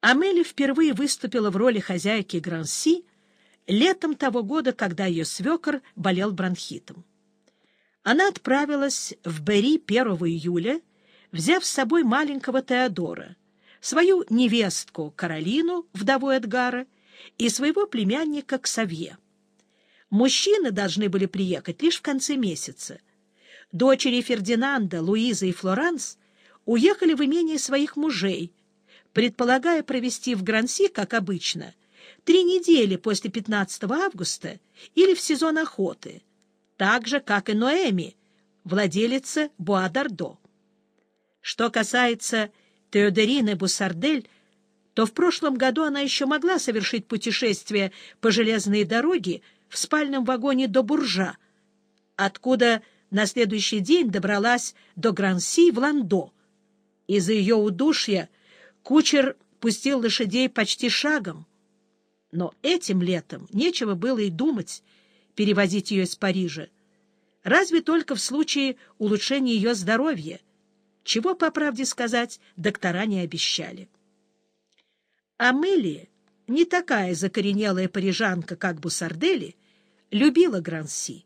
Амели впервые выступила в роли хозяйки Гранси летом того года, когда ее свекор болел бронхитом. Она отправилась в Бери 1 июля, взяв с собой маленького Теодора, свою невестку Каролину, вдову Эдгара, и своего племянника Ксавье. Мужчины должны были приехать лишь в конце месяца. Дочери Фердинанда, Луиза и Флоранс уехали в имение своих мужей, предполагая провести в Гранси, как обычно, три недели после 15 августа или в сезон охоты, так же, как и Ноэми, владелица Буадардо. Что касается Теодерины Бусардель, то в прошлом году она еще могла совершить путешествие по железной дороге в спальном вагоне до Буржа, откуда на следующий день добралась до Гранси в Ландо. Из-за ее удушья Кучер пустил лошадей почти шагом. Но этим летом нечего было и думать перевозить ее из Парижа. Разве только в случае улучшения ее здоровья, чего, по правде сказать, доктора не обещали. Амелия, не такая закоренелая парижанка, как Бусардели, любила Гранси.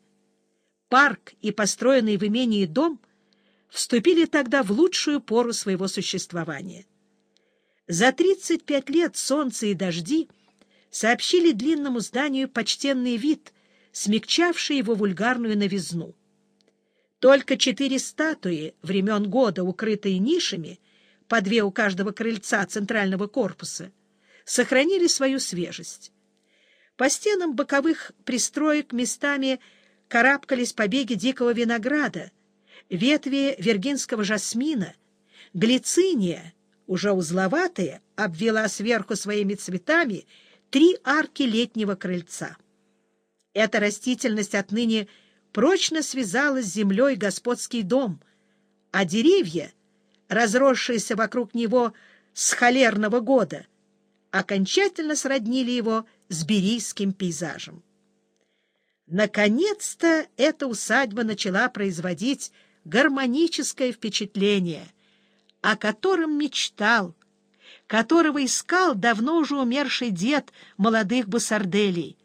Парк и построенный в имении дом вступили тогда в лучшую пору своего существования — за 35 лет солнце и дожди сообщили длинному зданию почтенный вид, смягчавший его вульгарную новизну. Только четыре статуи времен года, укрытые нишами, по две у каждого крыльца центрального корпуса, сохранили свою свежесть. По стенам боковых пристроек местами карабкались побеги дикого винограда, ветви вергинского жасмина, глициния, уже узловатая, обвела сверху своими цветами три арки летнего крыльца. Эта растительность отныне прочно связала с землей господский дом, а деревья, разросшиеся вокруг него с холерного года, окончательно сроднили его с берийским пейзажем. Наконец-то эта усадьба начала производить гармоническое впечатление, о котором мечтал, которого искал давно уже умерший дед молодых бусарделей.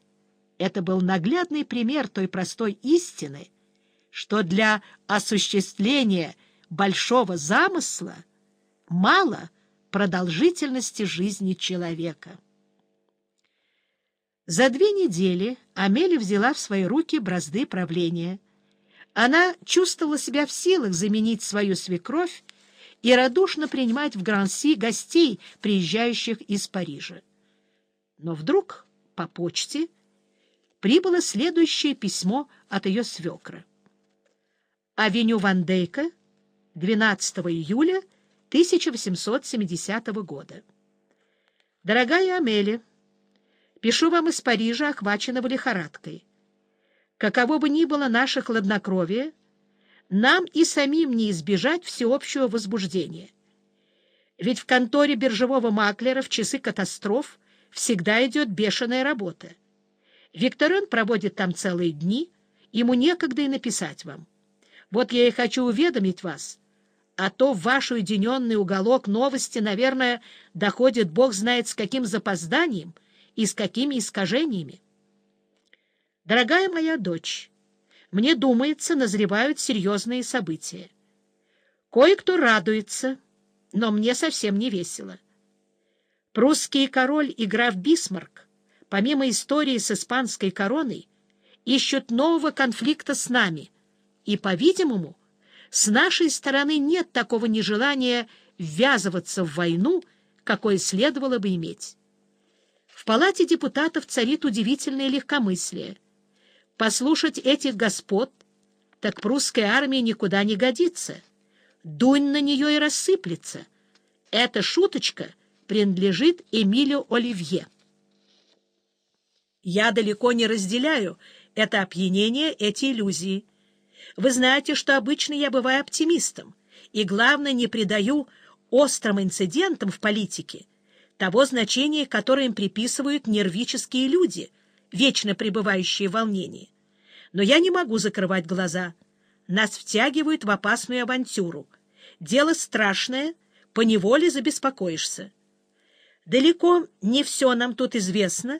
Это был наглядный пример той простой истины, что для осуществления большого замысла мало продолжительности жизни человека. За две недели Амели взяла в свои руки бразды правления. Она чувствовала себя в силах заменить свою свекровь и радушно принимать в Гранси гостей, приезжающих из Парижа. Но вдруг по почте прибыло следующее письмо от ее свекра. Авеню Ван Дейка, 12 июля 1870 года. Дорогая Амели, пишу вам из Парижа, охваченного лихорадкой. Каково бы ни было наше хладнокровие, нам и самим не избежать всеобщего возбуждения. Ведь в конторе биржевого маклера в часы катастроф всегда идет бешеная работа. Викторин проводит там целые дни, ему некогда и написать вам. Вот я и хочу уведомить вас, а то в ваш уединенный уголок новости, наверное, доходит бог знает с каким запозданием и с какими искажениями. Дорогая моя дочь, мне думается, назревают серьезные события. Кое-кто радуется, но мне совсем не весело. Прусский король и граф Бисмарк, помимо истории с испанской короной, ищут нового конфликта с нами, и, по-видимому, с нашей стороны нет такого нежелания ввязываться в войну, какое следовало бы иметь. В палате депутатов царит удивительное легкомыслие — Послушать этих господ, так прусская армия никуда не годится. Дунь на нее и рассыплется. Эта шуточка принадлежит Эмилю Оливье. Я далеко не разделяю это опьянение, эти иллюзии. Вы знаете, что обычно я бываю оптимистом, и, главное, не придаю острым инцидентам в политике того значения, которое им приписывают нервические люди — вечно пребывающие в волнении. Но я не могу закрывать глаза. Нас втягивают в опасную авантюру. Дело страшное, поневоле забеспокоишься. Далеко не все нам тут известно,